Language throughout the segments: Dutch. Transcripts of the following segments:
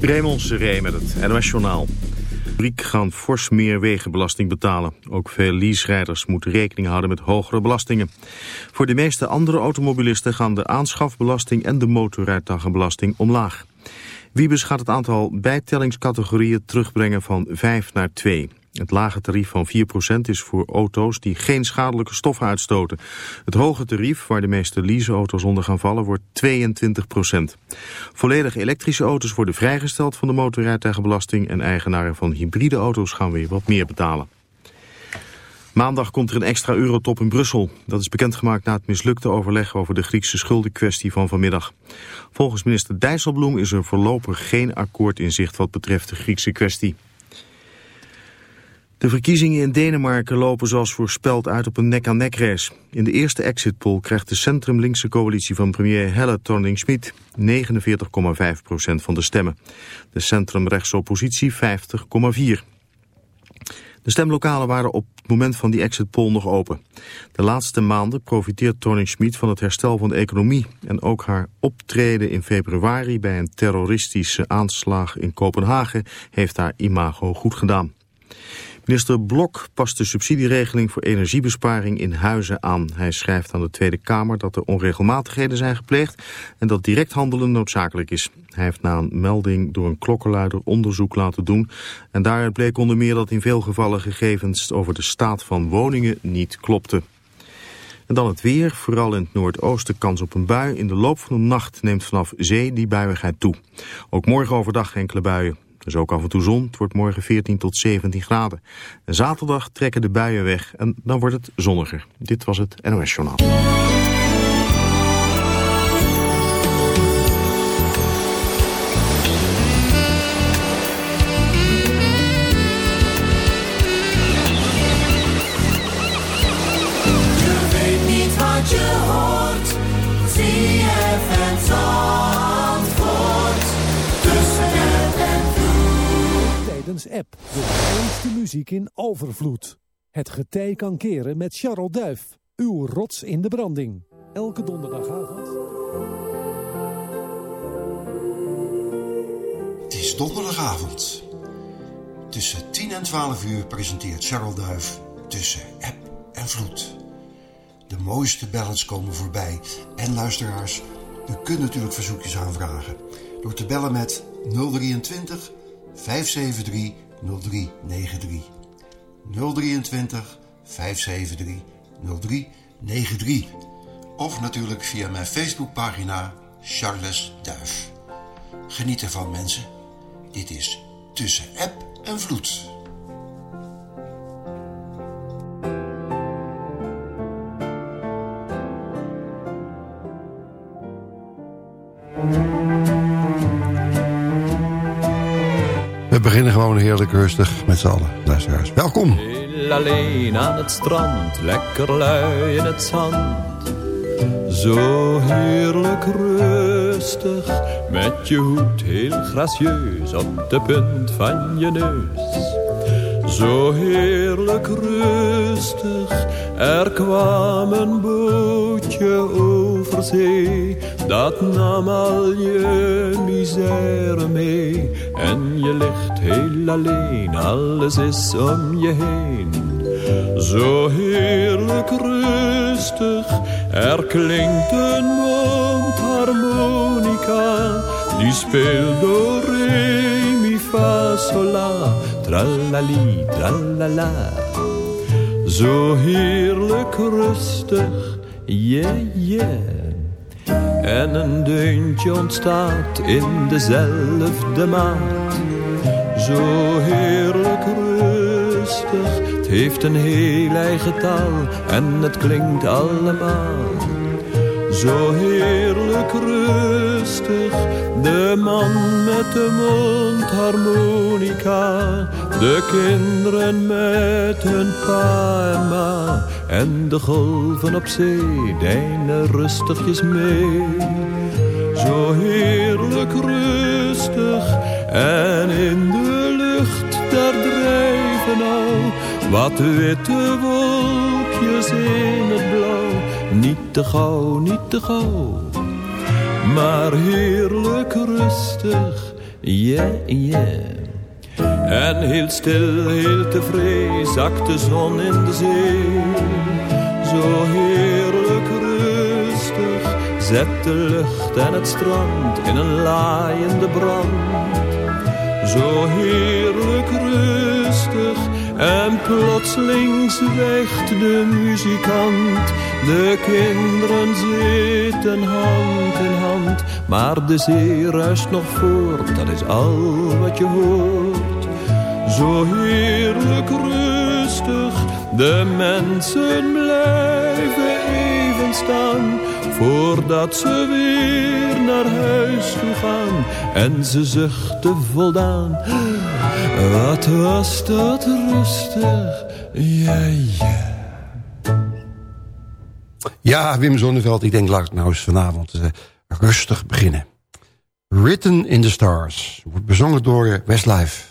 Raymond Seré met het NOS Journaal. Fabriek gaan fors meer wegenbelasting betalen. Ook veel leaserijders moeten rekening houden met hogere belastingen. Voor de meeste andere automobilisten gaan de aanschafbelasting en de motorrijtuigenbelasting omlaag. Wiebes gaat het aantal bijtellingscategorieën terugbrengen van 5 naar 2. Het lage tarief van 4% is voor auto's die geen schadelijke stoffen uitstoten. Het hoge tarief, waar de meeste leaseauto's onder gaan vallen, wordt 22%. Volledig elektrische auto's worden vrijgesteld van de motorrijtuigenbelasting... en eigenaren van hybride auto's gaan weer wat meer betalen. Maandag komt er een extra eurotop in Brussel. Dat is bekendgemaakt na het mislukte overleg over de Griekse schuldenkwestie van vanmiddag. Volgens minister Dijsselbloem is er voorlopig geen akkoord in zicht wat betreft de Griekse kwestie. De verkiezingen in Denemarken lopen zoals voorspeld uit op een nek-aan-nek race. In de eerste exit poll krijgt de centrum-linkse coalitie van premier Helle Thorning-Schmidt 49,5% van de stemmen. De centrum-rechtse oppositie 50,4%. De stemlokalen waren op het moment van die exit poll nog open. De laatste maanden profiteert Thorning-Schmidt van het herstel van de economie. En ook haar optreden in februari bij een terroristische aanslag in Kopenhagen heeft haar imago goed gedaan. Minister Blok past de subsidieregeling voor energiebesparing in huizen aan. Hij schrijft aan de Tweede Kamer dat er onregelmatigheden zijn gepleegd en dat direct handelen noodzakelijk is. Hij heeft na een melding door een klokkenluider onderzoek laten doen. En daaruit bleek onder meer dat in veel gevallen gegevens over de staat van woningen niet klopten. En dan het weer, vooral in het noordoosten kans op een bui. In de loop van de nacht neemt vanaf zee die buiigheid toe. Ook morgen overdag enkele buien. Is ook af en toe zon. Het wordt morgen 14 tot 17 graden. En zaterdag trekken de buien weg en dan wordt het zonniger. Dit was het NOS Journaal. App. De mooiste muziek in overvloed. Het getij kan keren met Charles Duif. Uw rots in de branding. Elke donderdagavond. Het is donderdagavond. Tussen 10 en 12 uur presenteert Charles Duif Tussen App en Vloed. De mooiste ballads komen voorbij. En luisteraars, u kunt natuurlijk verzoekjes aanvragen. Door te bellen met 023 573 0393. 023 573 0393. Of natuurlijk via mijn Facebookpagina Charles Duif. Geniet ervan mensen. Dit is Tussen App en Vloed. Heerlijk rustig met z'n allen, luisteraars. Welkom. Heel alleen aan het strand, lekker lui in het zand. Zo heerlijk rustig, met je hoed heel gracieus op de punt van je neus. Zo heerlijk rustig, er kwam een bootje over zee. Dat nam al je misère. En je ligt heel alleen, alles is om je heen. Zo heerlijk rustig, er klinkt een mondharmonica. Die speelt do, re, mi, fa, sol, la, tralali, tralala. Zo heerlijk rustig, yeah, yeah. En een deuntje ontstaat in dezelfde maat. Zo heerlijk rustig, het heeft een heel eigen taal en het klinkt allemaal. Zo heerlijk rustig, de man met de mondharmonica. De kinderen met hun pa en ma. En de golven op zee deinen rustigjes mee. Zo heerlijk rustig en in de lucht daar drijven al wat witte wolkjes in het blauw. Niet te gauw, niet te gauw, maar heerlijk rustig. yeah, yeah. En heel stil, heel tevreden, zakt de zon in de zee. Zo heerlijk rustig, zet de lucht en het strand in een laaiende brand. Zo heerlijk rustig, en plotseling zwijgt de muzikant. De kinderen zitten hand in hand, maar de zee ruist nog voort, dat is al wat je hoort. Zo heerlijk rustig, de mensen blijven even staan, voordat ze weer naar huis toe gaan. En ze zuchten voldaan, wat was dat rustig, ja ja. Ja, Wim Zonneveld, ik denk laat ik nou eens vanavond uh, rustig beginnen. Written in the Stars wordt bezongen door Westlife.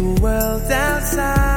the world outside.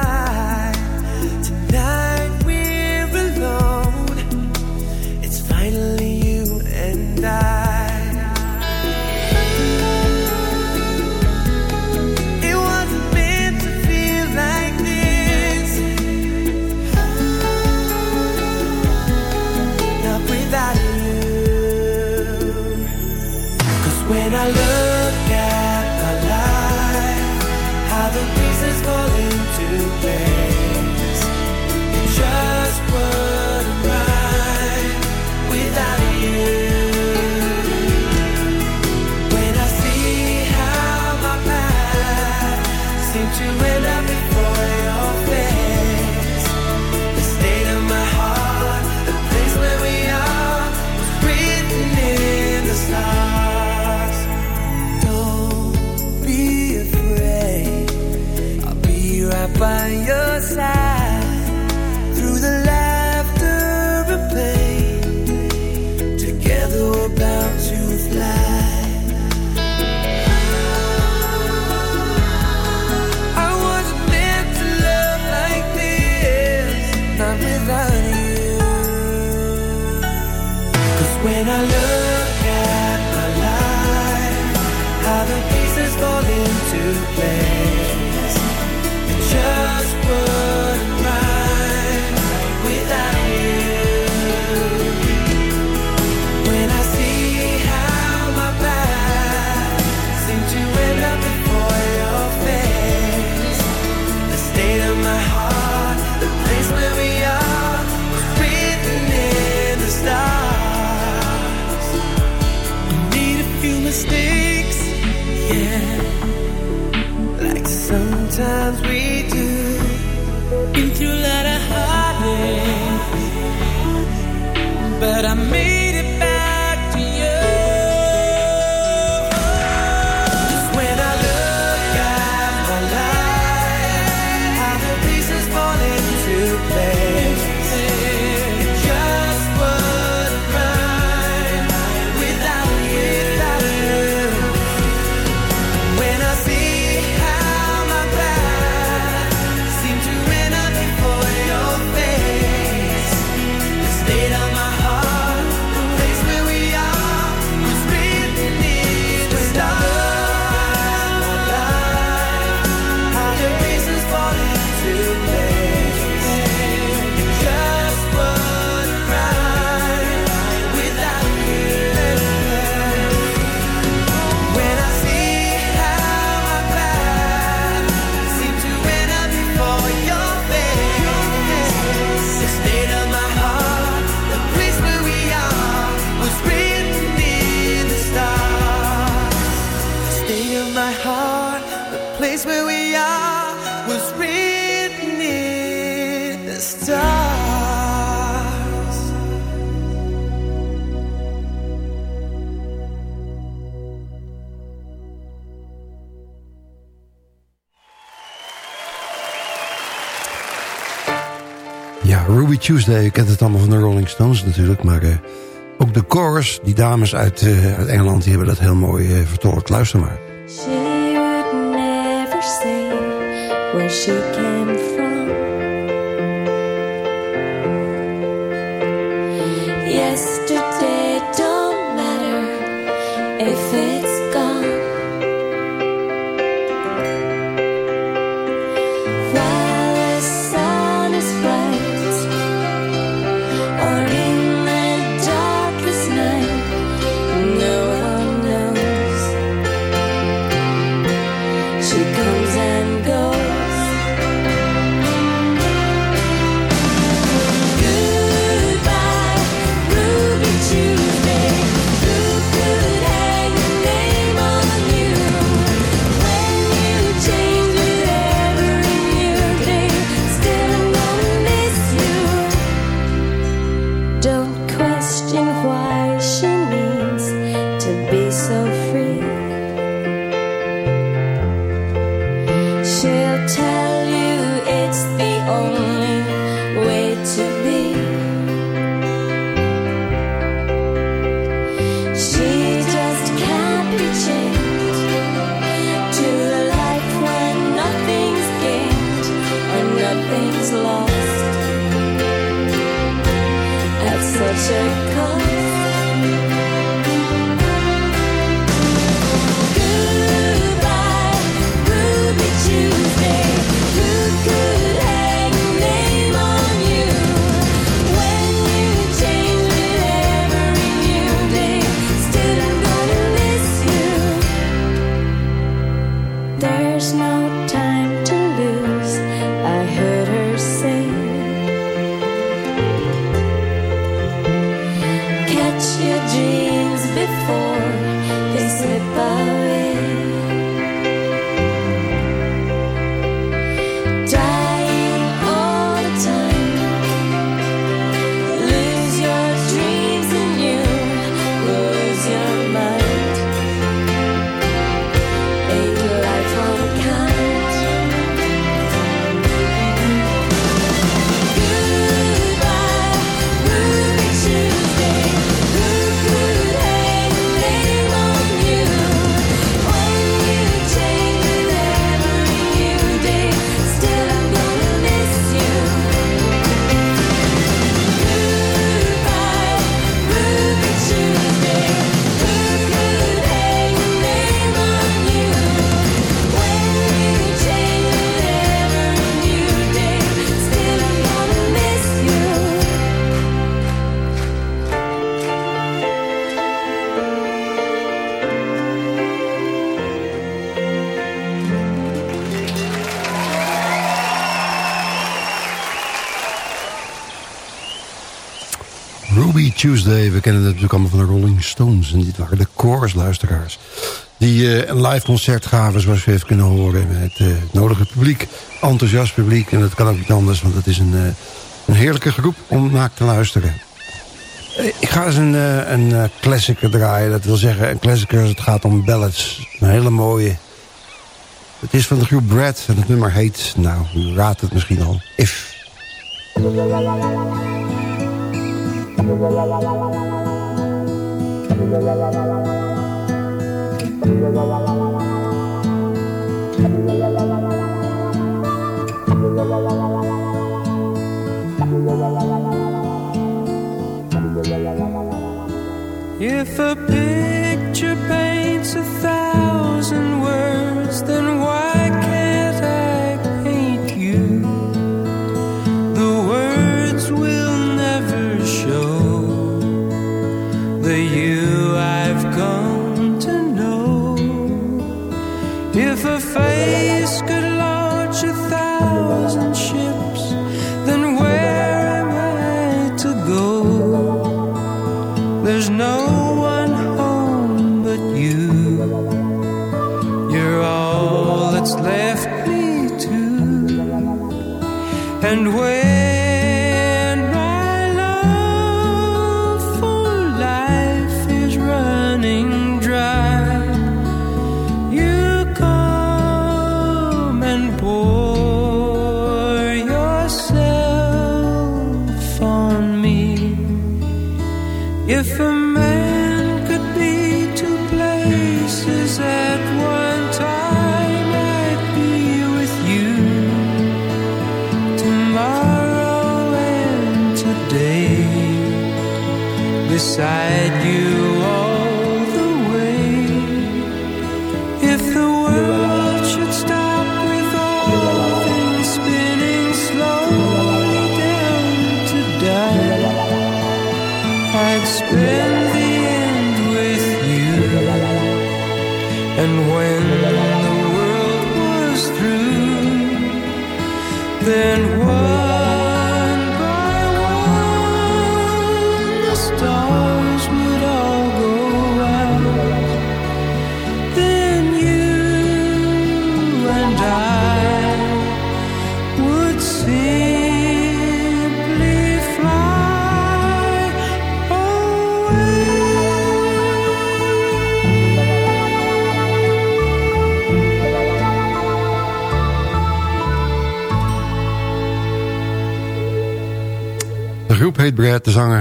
Tuesday, je kent het allemaal van de Rolling Stones natuurlijk. Maar uh, ook de chorus, die dames uit, uh, uit Engeland, die hebben dat heel mooi uh, vertolkt. Luister maar. She would never say where she came We allemaal van de Rolling Stones. En dit waren de chorus-luisteraars. Die uh, een live concert gaven, zoals we even kunnen horen. Met uh, het nodige publiek, enthousiast publiek. En dat kan ook niet anders, want het is een, uh, een heerlijke groep om naar te luisteren. Ik ga eens een, een klassieker draaien. Dat wil zeggen, een klassieker als het gaat om ballads. Een hele mooie. Het is van de groep Brad en het nummer heet, nou, u raadt het misschien al, If. If a picture paints a thousand and when.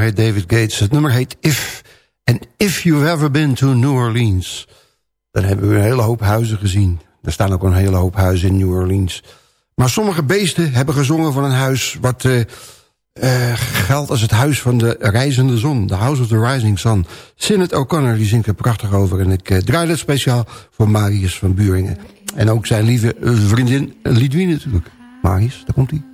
heet David Gates. Het nummer heet If. En if you've ever been to New Orleans... dan hebben we een hele hoop huizen gezien. Er staan ook een hele hoop huizen in New Orleans. Maar sommige beesten hebben gezongen van een huis... wat uh, geldt als het huis van de reizende zon. The House of the Rising Sun. Sinnet O'Connor die zingt er prachtig over. En ik uh, draai dat speciaal voor Marius van Buringen. En ook zijn lieve vriendin Lidwien natuurlijk. Marius, daar komt hij.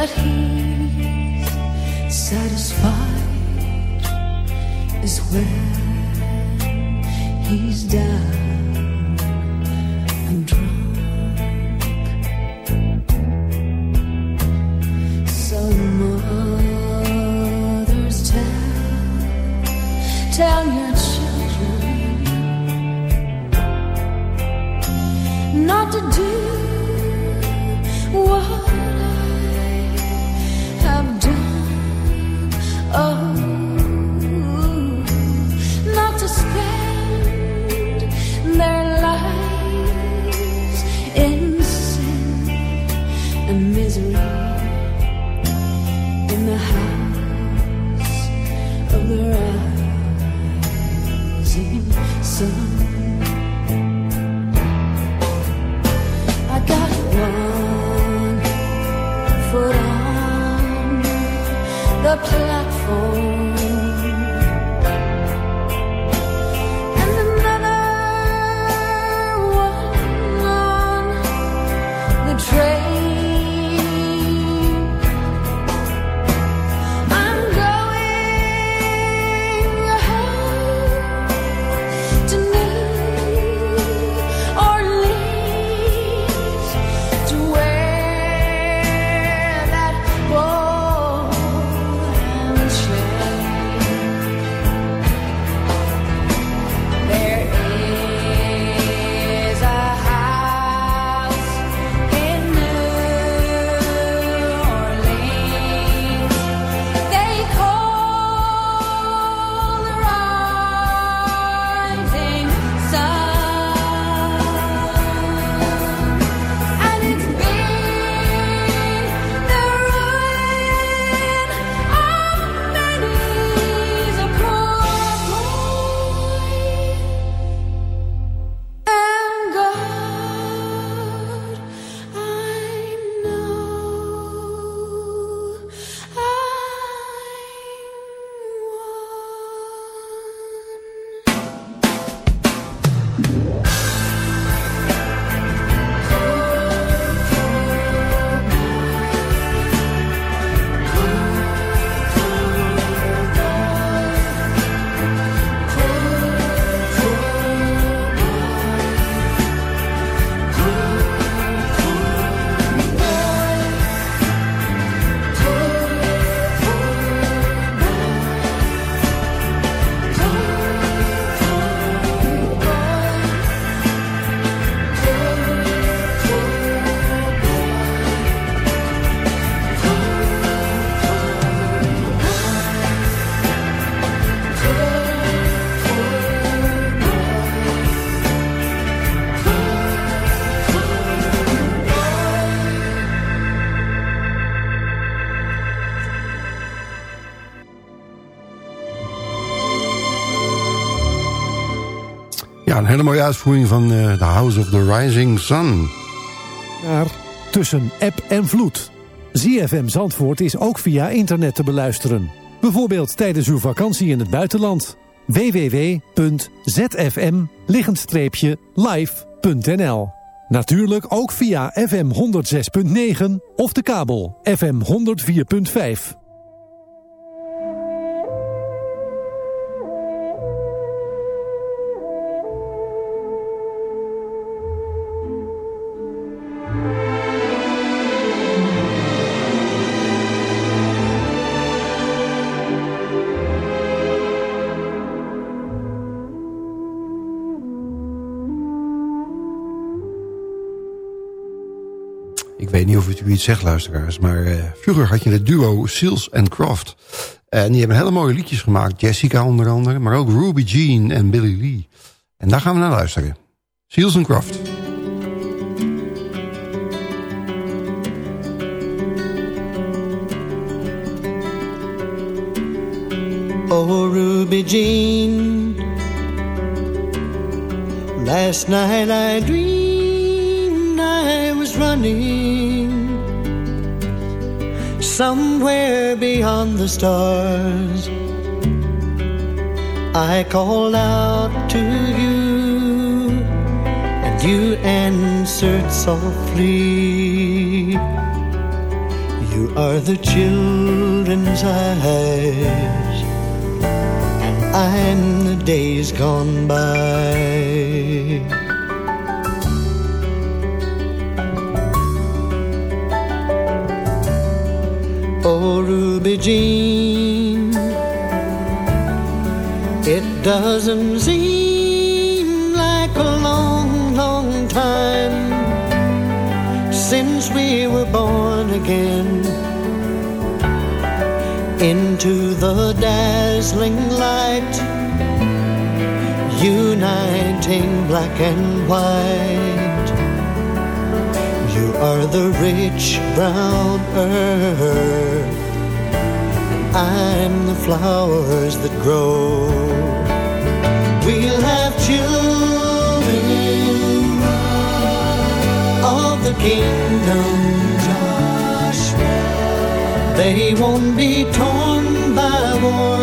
that he's satisfied is when he's down. Hele mooie uitvoering van uh, The House of the Rising Sun. Tussen App en Vloed. ZFM Zandvoort is ook via internet te beluisteren. Bijvoorbeeld tijdens uw vakantie in het buitenland. www.zfm-live.nl Natuurlijk ook via FM 106.9 of de kabel FM 104.5. Of het zegt, luisteraars. Maar uh, vroeger had je het duo Seals and Croft. En die hebben hele mooie liedjes gemaakt. Jessica onder andere. Maar ook Ruby Jean en Billy Lee. En daar gaan we naar luisteren. Seals and Croft. Oh, Ruby Jean. Last night I dreamed I was running somewhere beyond the stars. I called out to you, and you answered softly. You are the children's eyes, and I'm the days gone by. Jean, it doesn't seem like a long, long time since we were born again. Into the dazzling light, uniting black and white. You are the rich brown earth, I'm the flowers that grow. We'll have children of the kingdom. They won't be torn by war,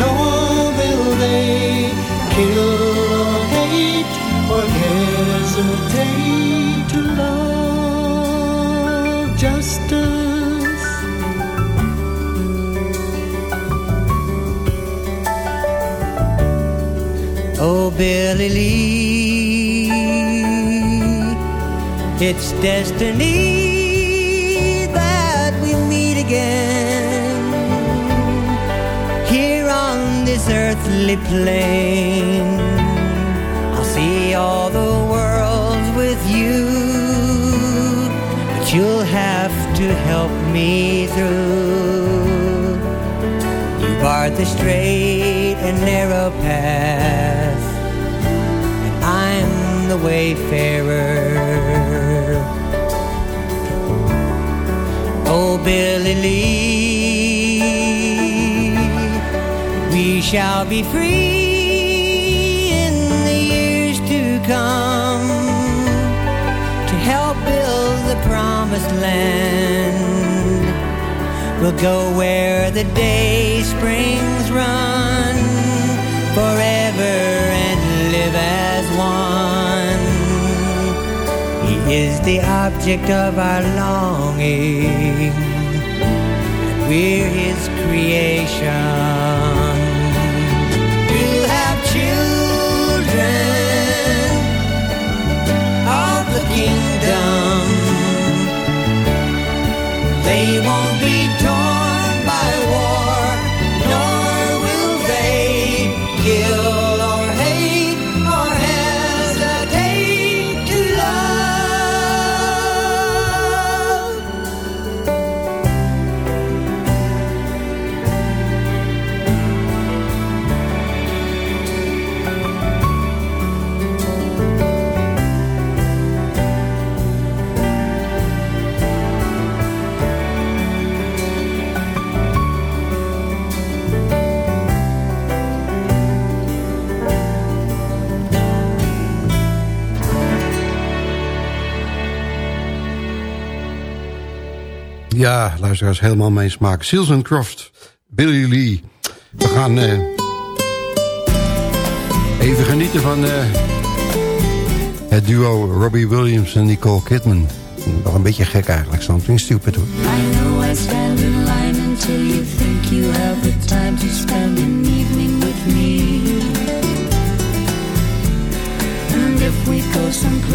nor will they kill or hate or hesitate to love justice. Oh, Billy Lee, it's destiny that we meet again here on this earthly plane. I'll see all the worlds with you, but you'll have to help me through. You the straight and narrow path, and I'm the wayfarer. Oh, Billy Lee, we shall be free in the years to come to help build the promised land. We'll go where the day springs run forever and live as one. He is the object of our longing, and we're his creation. Ja, luisteraars, helemaal mijn smaak. Seals and Croft, Billy Lee. We gaan uh, even genieten van uh, het duo Robbie Williams en Nicole Kidman. Nog een beetje gek eigenlijk, something stupid hoor.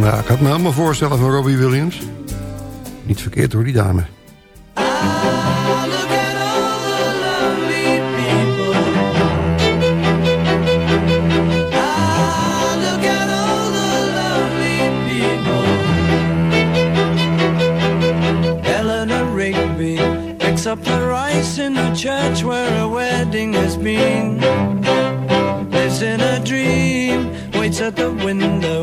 Ja, ik had me helemaal voorstellen van Robbie Williams. Niet verkeerd hoor, die dame. Up the rice in the church where a wedding has been. Lives in a dream, waits at the window,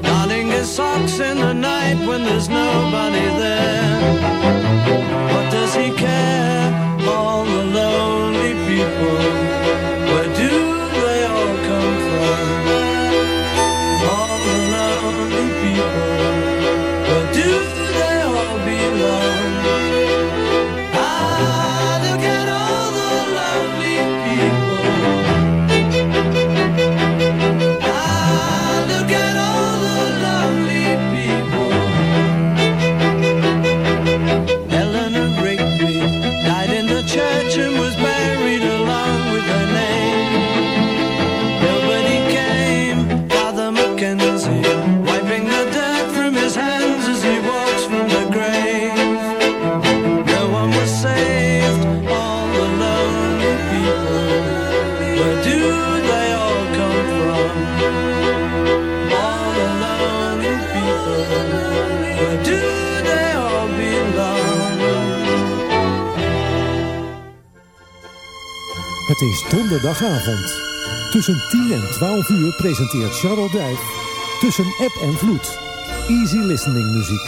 his socks in the night when there's nobody there. What does he care? All the lonely people, Het is donderdagavond. Tussen 10 en 12 uur presenteert Charles Duif Tussen App en Vloed. Easy listening muziek.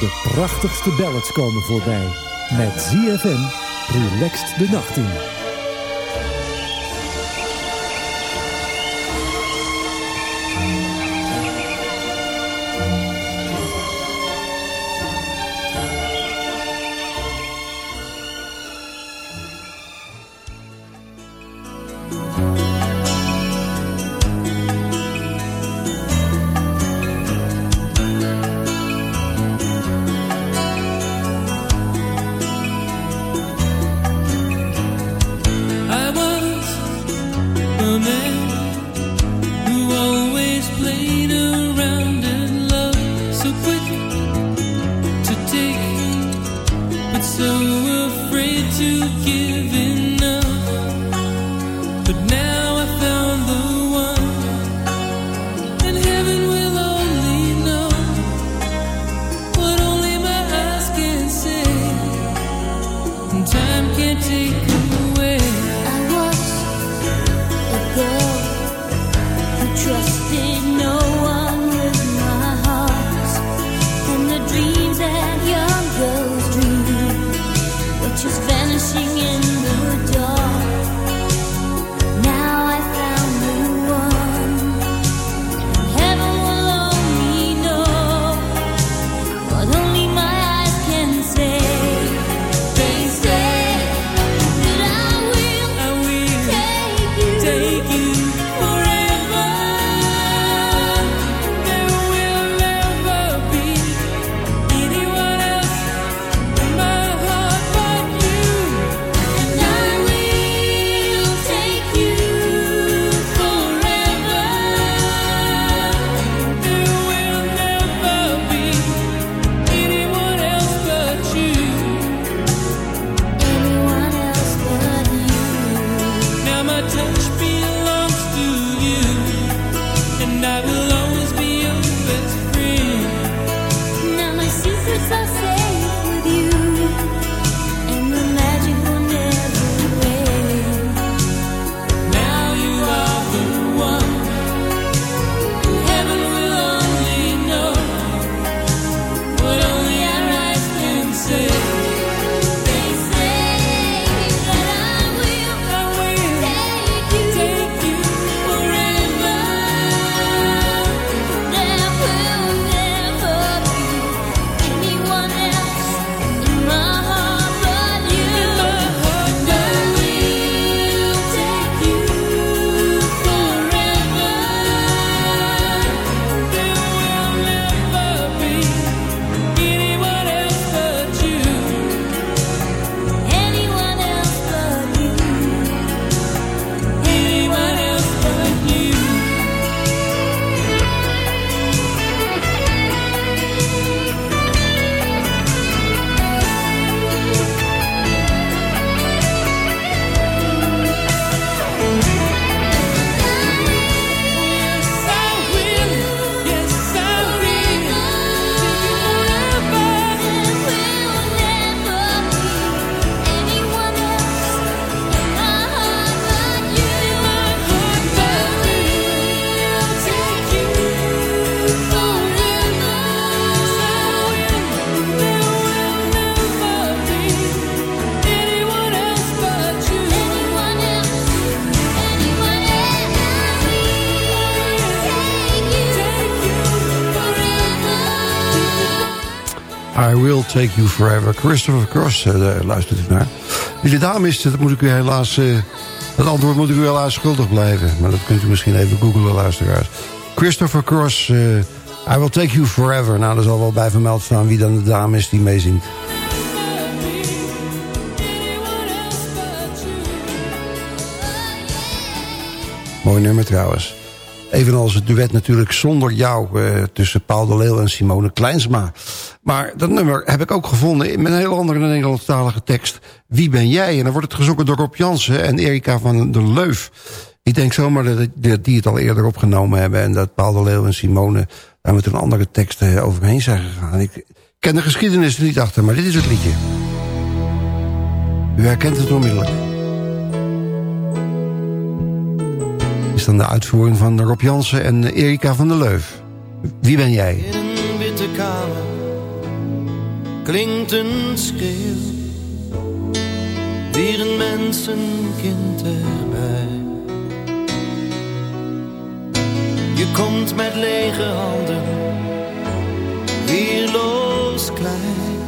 De prachtigste ballads komen voorbij. Met ZFM relaxed de nacht in. Take You Forever. Christopher Cross, uh, daar luistert u naar. Wie de dame is, dat moet ik u helaas... Dat antwoord moet ik u helaas schuldig blijven. Maar dat kunt u misschien even googlen, luisteraars. Christopher Cross, uh, I Will Take You Forever. Nou, er zal wel bij vermeld staan wie dan de dame is die meezingt. Mooi nummer trouwens. Evenals het duet natuurlijk zonder jou tussen Paul de Leeuw en Simone Kleinsma. Maar dat nummer heb ik ook gevonden met een heel andere Nederlandstalige tekst. Wie ben jij? En dan wordt het gezongen door Rob Jansen en Erika van der Leuf. Ik denk zomaar dat die het al eerder opgenomen hebben... en dat Paul de Leeuw en Simone daar met een andere tekst uh, overheen zijn gegaan. Ik ken de geschiedenis er niet achter, maar dit is het liedje. U herkent het onmiddellijk. Is dan de uitvoering van Rob Jansen en Erika van der Leuf. Wie ben jij? In een witte kamer klinkt een schreeuw. Weer een mensenkind erbij. Je komt met lege handen, weerloos klein.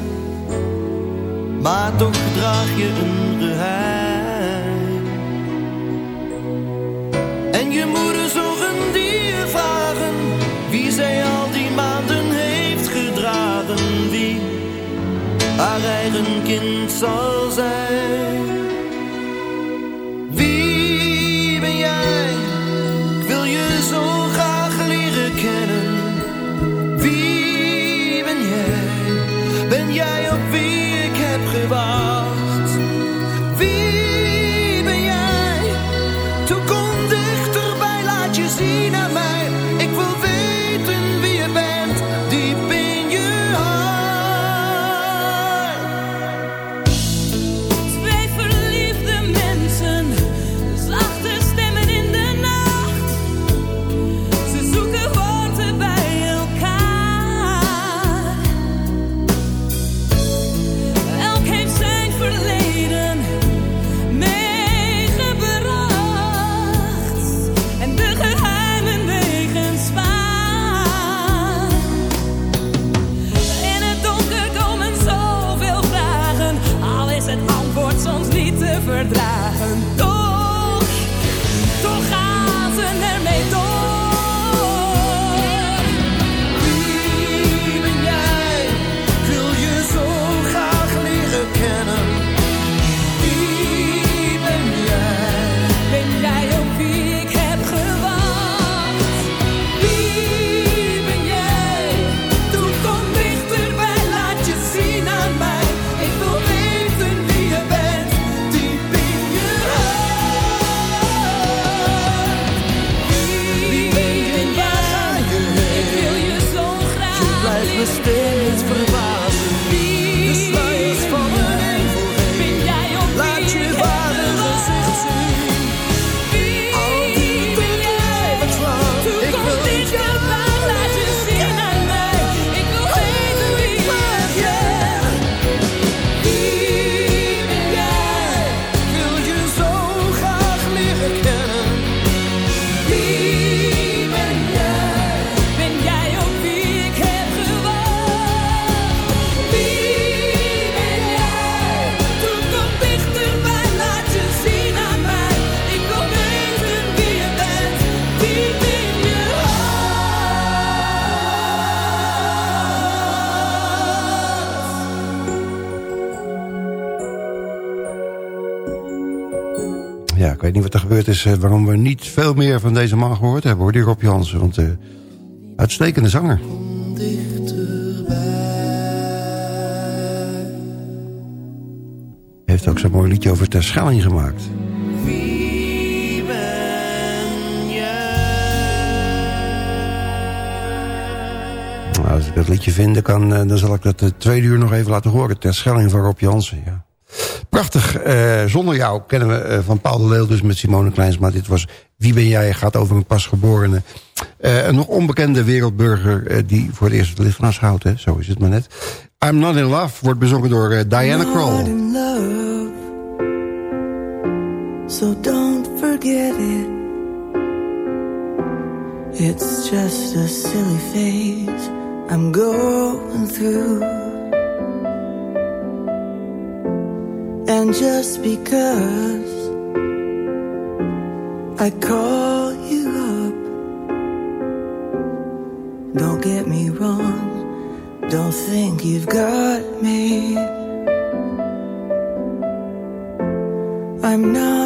Maar toch draag je een geheim. En je moeder sun. Waarom we niet veel meer van deze man gehoord hebben, hoor, die Rob Jansen. Want eh uitstekende zanger. Heeft ook zo'n mooi liedje over Terschelling gemaakt. Nou, als ik dat liedje vinden kan, eh, dan zal ik dat de tweede uur nog even laten horen. Terschelling van Rob Jansen, ja. Prachtig. eh, zonder jou kennen we eh, van Paul de Leeuw, dus met Simone Kleinsma. Dit was Wie ben jij? Gaat over een pasgeborene. eh, een nog onbekende wereldburger die voor het eerst het licht van houdt. Hè? Zo is het maar net. I'm Not In Love wordt bezongen door Diana Not Krall. in love, so don't forget it. It's just a silly phase I'm going through. And just because I call you up, don't get me wrong, don't think you've got me. I'm not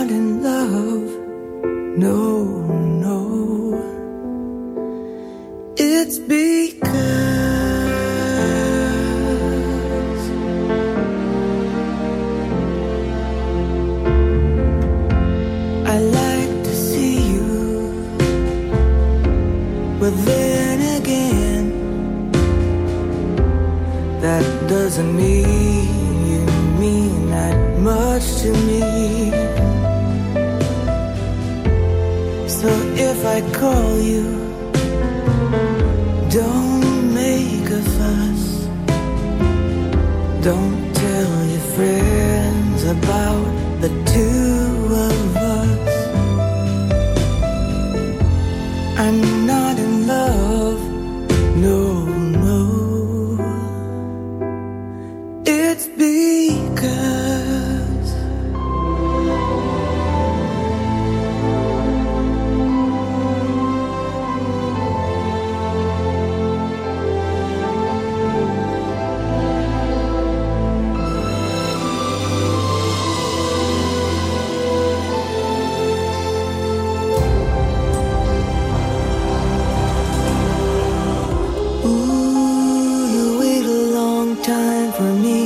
time for me.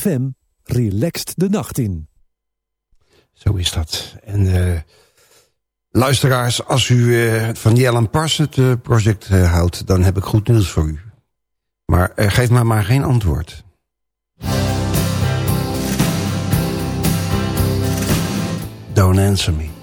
FM relaxt de nacht in. Zo is dat. En eh, luisteraars, als u uh, van Jellen Pars het eh, project houdt... dan heb ik goed nieuws voor u. Maar geef mij maar geen antwoord. Don't answer me.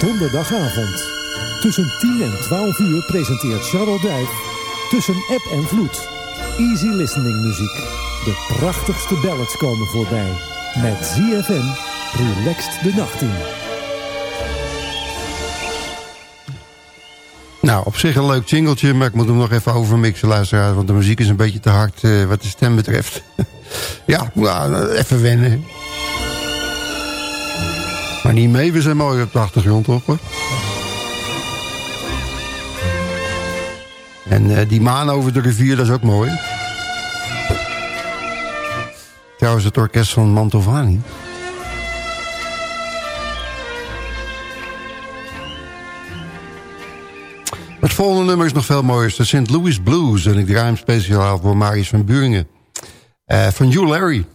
Donderdagavond. Tussen 10 en 12 uur presenteert Charles Duif Tussen app en vloed. Easy listening muziek. De prachtigste ballads komen voorbij. Met ZFM relaxed de nacht in. Nou, op zich een leuk jingeltje, maar ik moet hem nog even overmixen, luisteraars. Want de muziek is een beetje te hard eh, wat de stem betreft. ja, nou, even wennen. Maar mee, we zijn mooi op de achtergrond, toch? En eh, die maan over de rivier, dat is ook mooi. Trouwens, het orkest van Mantovani. Het volgende nummer is nog veel mooier. De St. Louis Blues. En ik draai hem speciaal voor Marius van Buringen. Eh, van You Larry.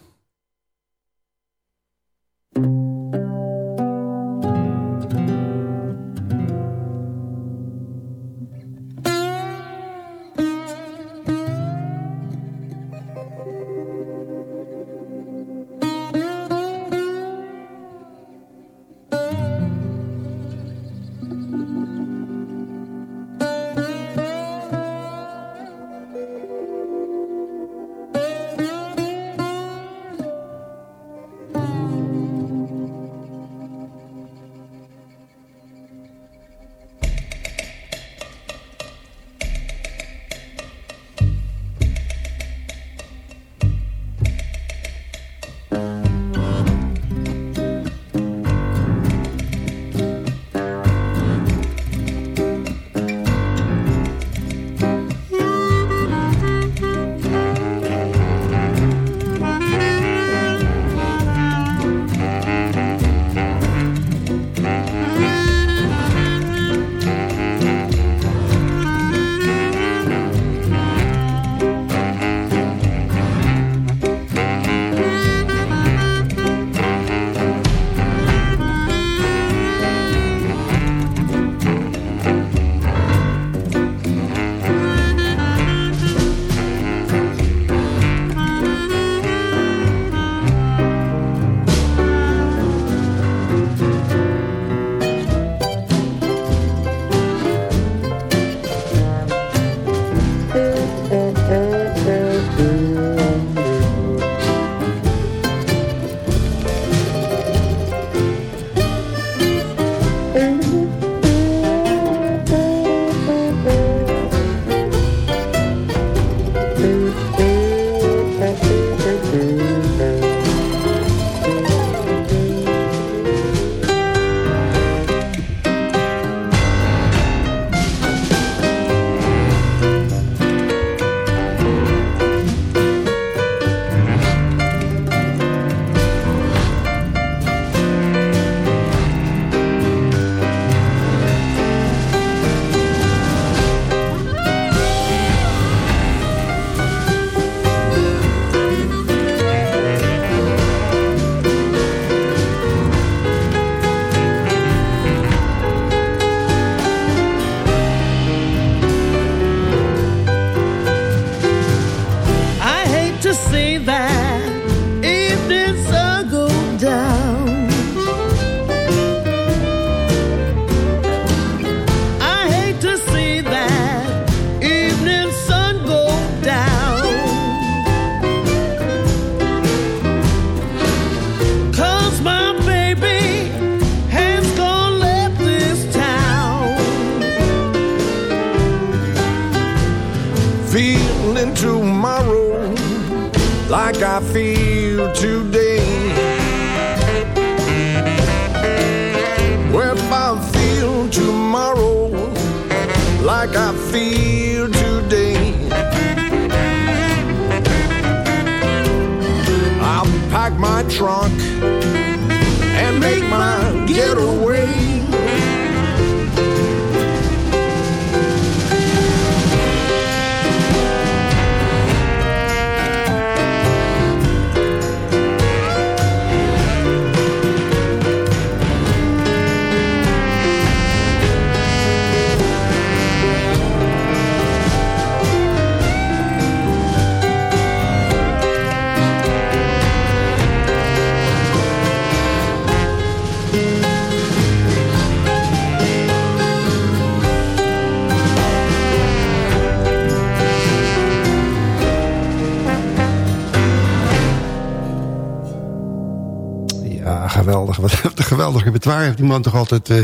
Repertoire heeft die man toch altijd... eh,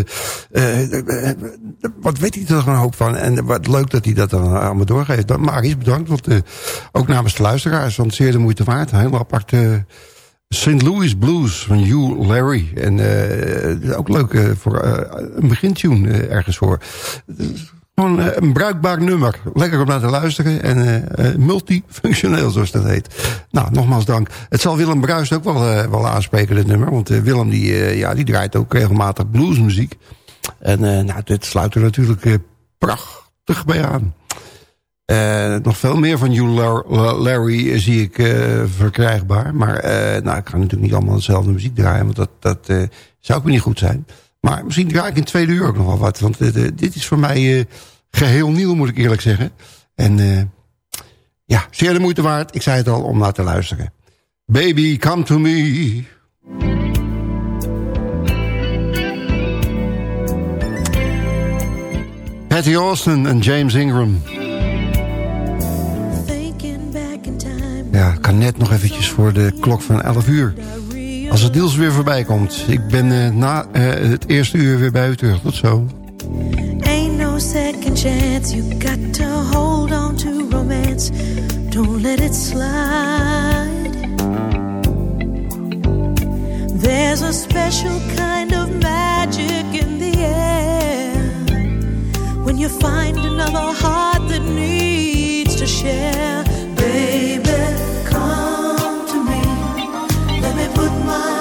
eh, eh, wat weet hij er toch een hoop van. En wat leuk dat hij dat dan allemaal doorgeeft. Dan, Marius, bedankt. Want, ook namens de luisteraars. Want zeer de moeite waard. Een heel apart... St. Louis Blues van Hugh Larry. En ook leuk voor een begintune ergens voor. Is Gewoon eh, een bruikbaar nummer. Lekker om naar te luisteren. En eh, eh, multifunctioneel, zoals dat heet. Nou, nogmaals dank. Het zal Willem Bruis ook wel, wel aanspreken, dit nummer. Want Willem die, ja, die draait ook regelmatig bluesmuziek. En nou, dit sluit er natuurlijk prachtig bij aan. Nog veel meer van La- Larry zie ik verkrijgbaar. Maar nou, ik ga natuurlijk niet allemaal dezelfde muziek draaien. Want dat, dat zou ook niet goed zijn. Maar misschien draai ik in tweede uur ook nog wel wat. Want dit is voor mij geheel nieuw, moet ik eerlijk zeggen. En eh, ja, zeer de moeite waard. Ik zei het al, om naar te luisteren. Baby, come to me. Patty Austin en James Ingram. Ja, kan net nog eventjes voor de klok van 11 uur. Als het deels weer voorbij komt. Ik ben eh, na eh, het eerste uur weer bij u terug. Tot zo. No second chance. You got to hold on to romance. Don't let it slide. There's a special kind of magic in the air when you find another heart that needs to share. Baby, come to me. Let me put my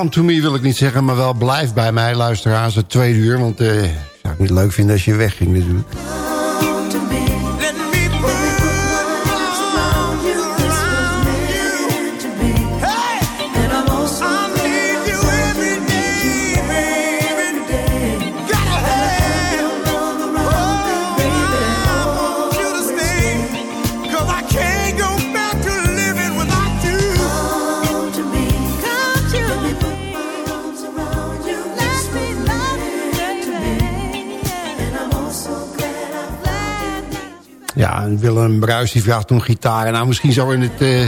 come to me wil ik niet zeggen, maar wel blijf bij mij, luisteraars, het tweede uur. Want ik zou het niet leuk vinden als je wegging natuurlijk. Willem Bruis die vraagt om gitaar. Nou, misschien zo in het, eh,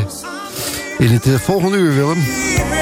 in het eh, volgende uur, Willem.